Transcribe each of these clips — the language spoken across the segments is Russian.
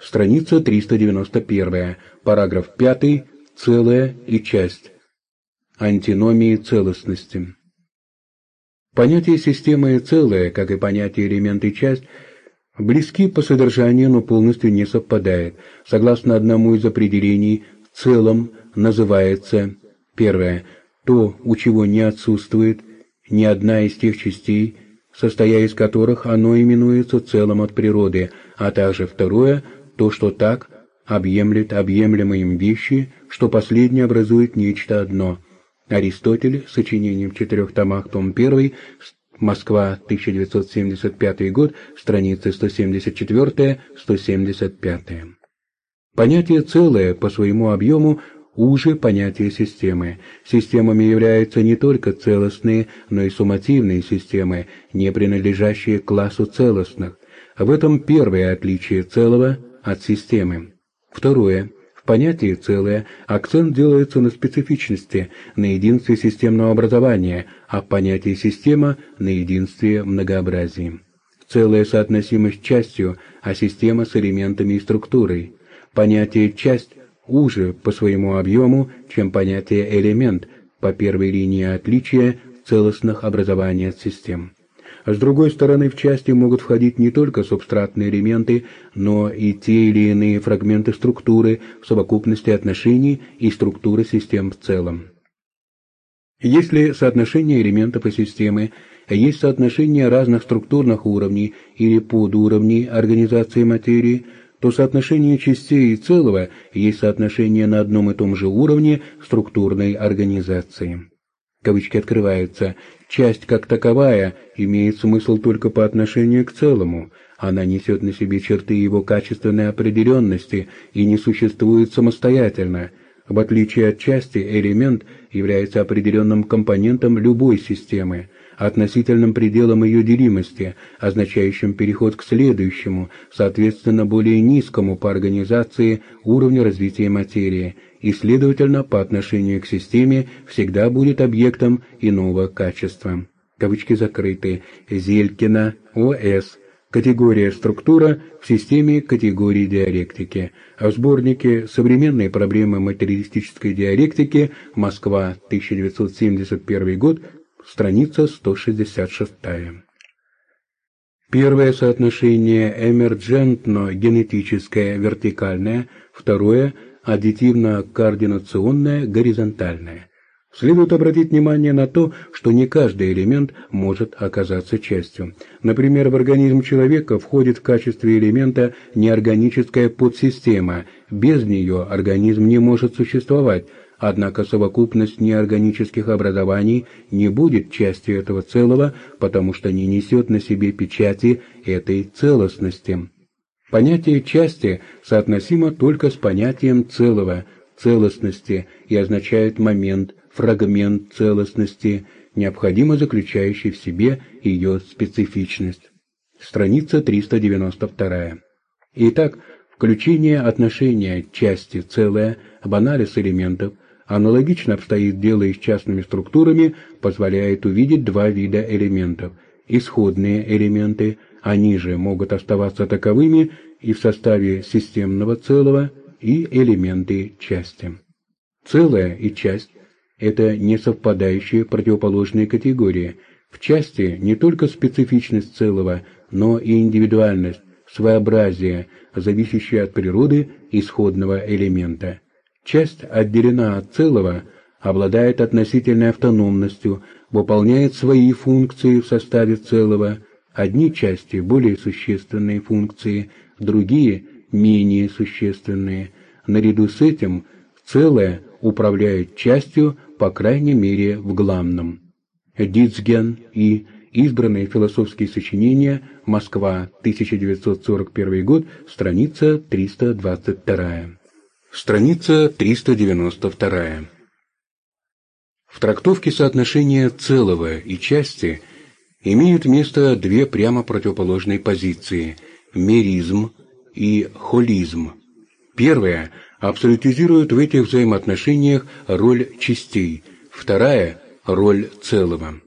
Страница 391, параграф 5, целая и часть. Антиномии целостности. Понятие системы и целое, как и понятие элемент и часть, близки по содержанию, но полностью не совпадают. Согласно одному из определений, целым называется первое то, у чего не отсутствует ни одна из тех частей, состоя из которых оно именуется целым от природы, а также второе – то, что так объемлет объемлемые вещи, что последнее образует нечто одно. Аристотель, сочинением в четырех томах, том 1, Москва, 1975 год, страницы 174-175. Понятие «целое» по своему объему уже понятие системы. Системами являются не только целостные, но и суммативные системы, не принадлежащие классу целостных. В этом первое отличие целого от системы. Второе. В понятии «целое» акцент делается на специфичности, на единстве системного образования, а в понятии «система» – на единстве многообразия. Целое соотносимо с частью, а система с элементами и структурой. Понятие «часть» уже по своему объему, чем понятие «элемент» по первой линии отличия целостных образований от систем. А с другой стороны, в части могут входить не только субстратные элементы, но и те или иные фрагменты структуры в совокупности отношений и структуры систем в целом. Если соотношение элементов и системы есть соотношение разных структурных уровней или подуровней организации материи, то соотношение частей и целого есть соотношение на одном и том же уровне структурной организации. Кавычки открываются. Часть как таковая имеет смысл только по отношению к целому. Она несет на себе черты его качественной определенности и не существует самостоятельно. В отличие от части, элемент является определенным компонентом любой системы, относительным пределом ее делимости, означающим переход к следующему, соответственно более низкому по организации уровню развития материи – и, следовательно, по отношению к системе всегда будет объектом иного качества. Кавычки закрыты. Зелькина, О.С. Категория «Структура» в системе категории диалектики. В сборнике «Современные проблемы материалистической диалектики. Москва, 1971 год», страница 166. Первое соотношение эмерджентно-генетическое вертикальное, второе – аддитивно-координационное, горизонтальное. Следует обратить внимание на то, что не каждый элемент может оказаться частью. Например, в организм человека входит в качестве элемента неорганическая подсистема. Без нее организм не может существовать, однако совокупность неорганических образований не будет частью этого целого, потому что не несет на себе печати этой целостности. Понятие части соотносимо только с понятием целого, целостности и означает момент, фрагмент целостности, необходимо заключающий в себе ее специфичность. Страница 392. Итак, включение отношения части целое в анализ элементов аналогично обстоит дело и с частными структурами, позволяет увидеть два вида элементов – исходные элементы – они же могут оставаться таковыми и в составе системного целого, и элементы части. Целое и часть – это не совпадающие противоположные категории. В части не только специфичность целого, но и индивидуальность, своеобразие, зависящее от природы исходного элемента. Часть отделена от целого, обладает относительной автономностью, выполняет свои функции в составе целого, Одни части более существенные функции, другие менее существенные. Наряду с этим целое управляет частью, по крайней мере, в главном. Дицген и Избранные философские сочинения. Москва, 1941 год, страница 322. Страница 392. В трактовке соотношения целого и части имеют место две прямо противоположные позиции – меризм и холизм. Первая абсолютизирует в этих взаимоотношениях роль частей, вторая – роль целого.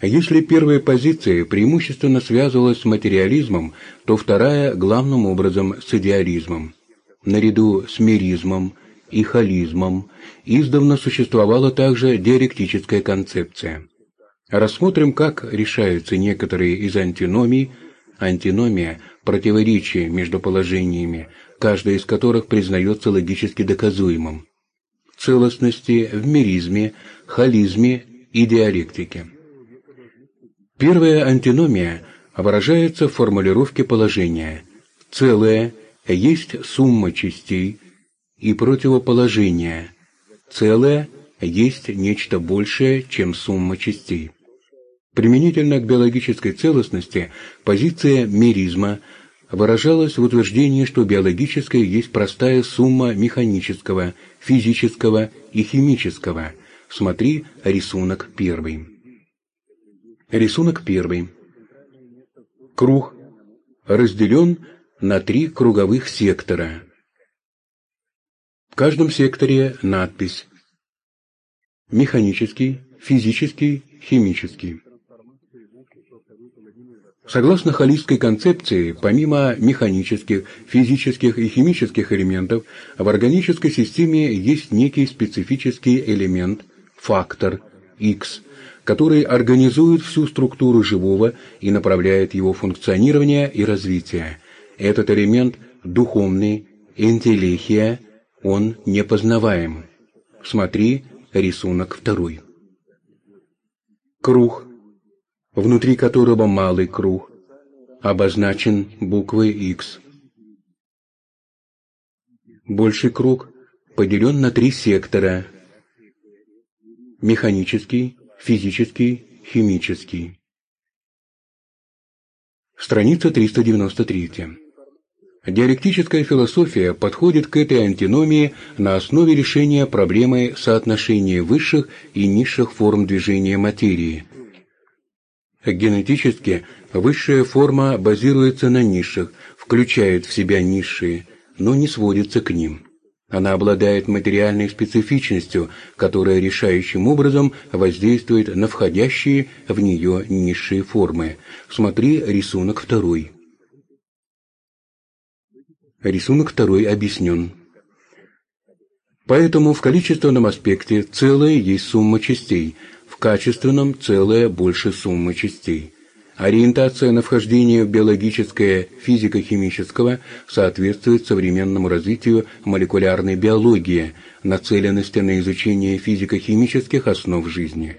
Если первая позиция преимущественно связывалась с материализмом, то вторая главным образом с идеализмом. Наряду с миризмом и холизмом издавна существовала также диалектическая концепция. Рассмотрим, как решаются некоторые из антиномий. Антиномия – противоречие между положениями, каждое из которых признается логически доказуемым. Целостности в миризме, холизме и диалектике. Первая антиномия выражается в формулировке положения «целое есть сумма частей» и противоположение «целое есть нечто большее, чем сумма частей». Применительно к биологической целостности позиция миризма выражалась в утверждении, что биологическое есть простая сумма механического, физического и химического. Смотри рисунок первый. Рисунок первый. Круг разделен на три круговых сектора. В каждом секторе надпись «Механический», «Физический», «Химический». Согласно холистской концепции, помимо механических, физических и химических элементов, в органической системе есть некий специфический элемент, фактор, X, который организует всю структуру живого и направляет его функционирование и развитие. Этот элемент духовный, интеллихия, он непознаваем. Смотри рисунок второй. Круг, внутри которого малый круг, обозначен буквой X. Больший круг поделен на три сектора. Механический, физический, химический. Страница 393. Диалектическая философия подходит к этой антиномии на основе решения проблемы соотношения высших и низших форм движения материи. Генетически высшая форма базируется на низших, включает в себя низшие, но не сводится к ним. Она обладает материальной специфичностью, которая решающим образом воздействует на входящие в нее низшие формы. Смотри рисунок второй. Рисунок второй объяснен. Поэтому в количественном аспекте целое есть сумма частей, в качественном целое больше суммы частей. Ориентация на вхождение в биологическое физико-химического соответствует современному развитию молекулярной биологии, нацеленности на изучение физико-химических основ жизни.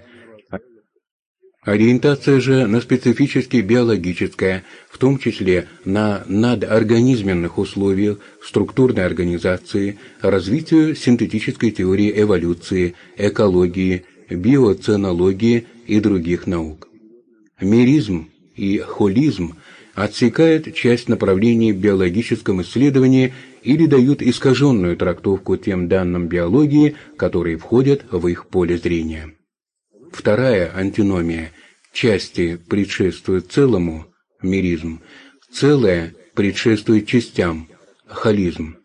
Ориентация же на специфически биологическое, в том числе на надорганизменных условиях структурной организации, развитию синтетической теории эволюции, экологии, биоценологии и других наук. Миризм и холизм отсекают часть направлений в биологическом исследовании или дают искаженную трактовку тем данным биологии, которые входят в их поле зрения. Вторая антиномия – части предшествует целому – миризм, целое предшествует частям – холизм.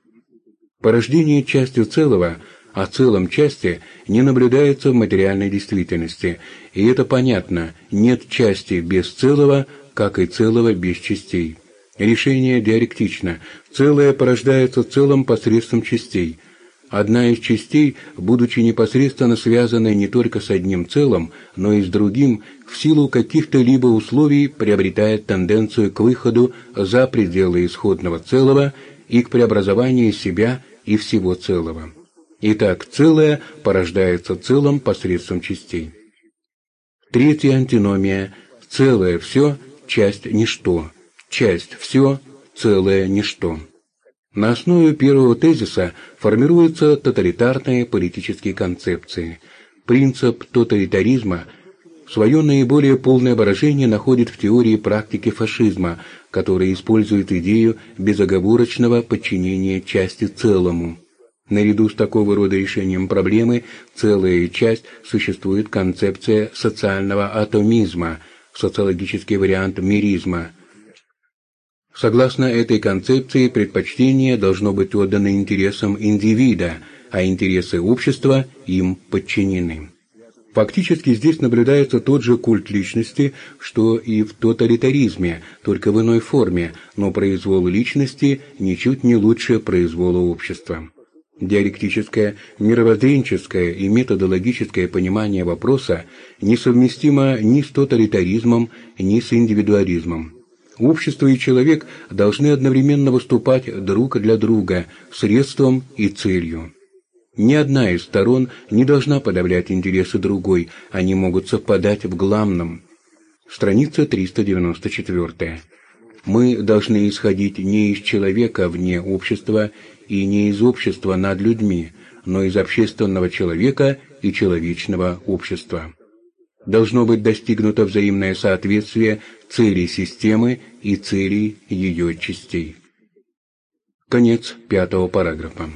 Порождение частью целого – о целом части не наблюдается в материальной действительности, и это понятно, нет части без целого, как и целого без частей. Решение диалектично, целое порождается целым посредством частей. Одна из частей, будучи непосредственно связанной не только с одним целым, но и с другим, в силу каких-то либо условий приобретает тенденцию к выходу за пределы исходного целого и к преобразованию себя и всего целого. Итак, целое порождается целым посредством частей. Третья антиномия – целое все, часть ничто, часть все, целое ничто. На основе первого тезиса формируются тоталитарные политические концепции. Принцип тоталитаризма свое наиболее полное выражение находит в теории практики фашизма, которая использует идею безоговорочного подчинения части целому. Наряду с такого рода решением проблемы целая часть существует концепция социального атомизма, социологический вариант миризма. Согласно этой концепции, предпочтение должно быть отдано интересам индивида, а интересы общества им подчинены. Фактически здесь наблюдается тот же культ личности, что и в тоталитаризме, только в иной форме, но произвол личности ничуть не лучше произвола общества. Диалектическое, мировоззренческое и методологическое понимание вопроса несовместимо ни с тоталитаризмом, ни с индивидуализмом. Общество и человек должны одновременно выступать друг для друга средством и целью. Ни одна из сторон не должна подавлять интересы другой, они могут совпадать в главном. Страница 394. Мы должны исходить не из человека вне общества и не из общества над людьми, но из общественного человека и человечного общества. Должно быть достигнуто взаимное соответствие целей системы и целей ее частей. Конец пятого параграфа.